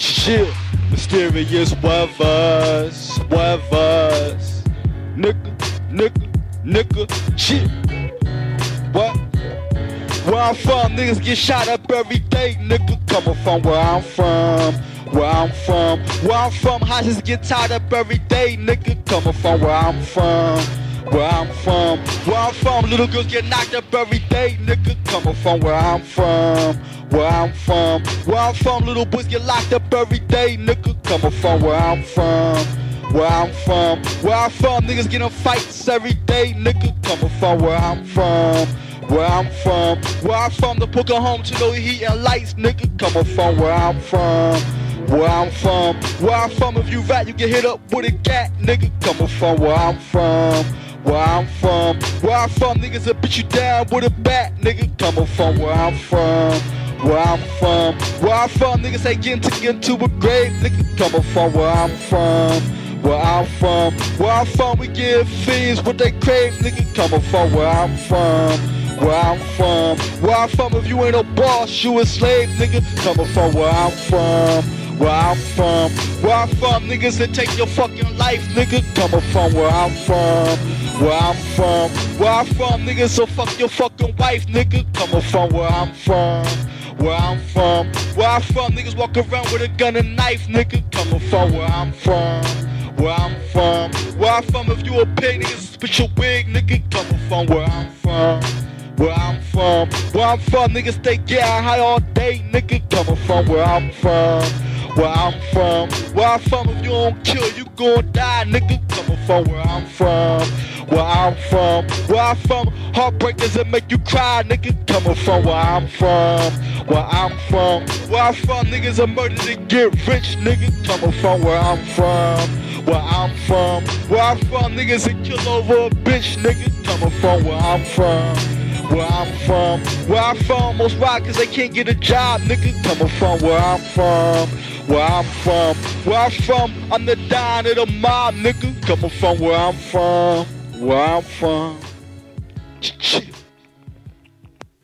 Chill, mysterious weathers, weathers. Nigga, nigga, nigga, shit. What? Where I'm from, niggas get shot up every day, nigga. Coming from where I'm from, where I'm from, where I'm from, houses get tied up every day, nigga. Coming from where I'm from, where I'm from, where I'm from, little girls get knocked up every day, nigga. Coming from where I'm from, where I'm from, where I'm from, little boys get locked up every day, nigga. Coming from where I'm from. Where I'm from, where I'm from, niggas getting fights every day, nigga. Coming from where I'm from, where I'm from, where I'm from, the poker home to no heat and lights, nigga. Coming from where I'm from, where I'm from, where I'm from. If you rat, you get hit up with a cat, nigga. Coming from where I'm from, where I'm from, where I'm from, niggas will beat you down with a bat, nigga. Coming from where I'm from. Where I'm from, where I'm from, niggas say get into, get into a grave, nigga. Coming from where I'm from, where I'm from, where I'm from, we give fiends what they crave, nigga. Coming from where I'm from, where I'm from, where I'm from. If you ain't a boss, you a slave, nigga. Coming from where I'm from, where I'm from, where I'm from, niggas that take your fucking life, nigga. Coming from where I'm from, where I'm from, where I'm from, niggas so fuck your fucking wife, nigga. Coming from where I'm from. Where I'm from, where I'm from, niggas walk around with a gun and knife, nigga. Coming from where I'm from, where I'm from, where I'm from. If you a pig, niggas spit your wig, nigga. Coming from where I'm from, where I'm from, where I'm from, niggas stay getting high all day, nigga. Coming from where I'm from, where I'm from, where I'm from. If you don't kill, you gon' die, nigga. Coming from where I'm from. Where I'm from, where I'm from, heartbreakers that make you cry, nigga. Coming from where I'm from, where I'm from, where I'm from, niggas are murdered to get rich, nigga. Coming from where I'm from, where I'm from, where I'm from, niggas that kill over a bitch, nigga. Coming from where I'm from. Where I'm from, where I'm from, most rock cause they can't get a job, nigga. Coming from where I'm from, where I'm from, where I'm from, I'm the dime of the mob, nigga. Coming from where I'm from, where I'm from. Ch-ch-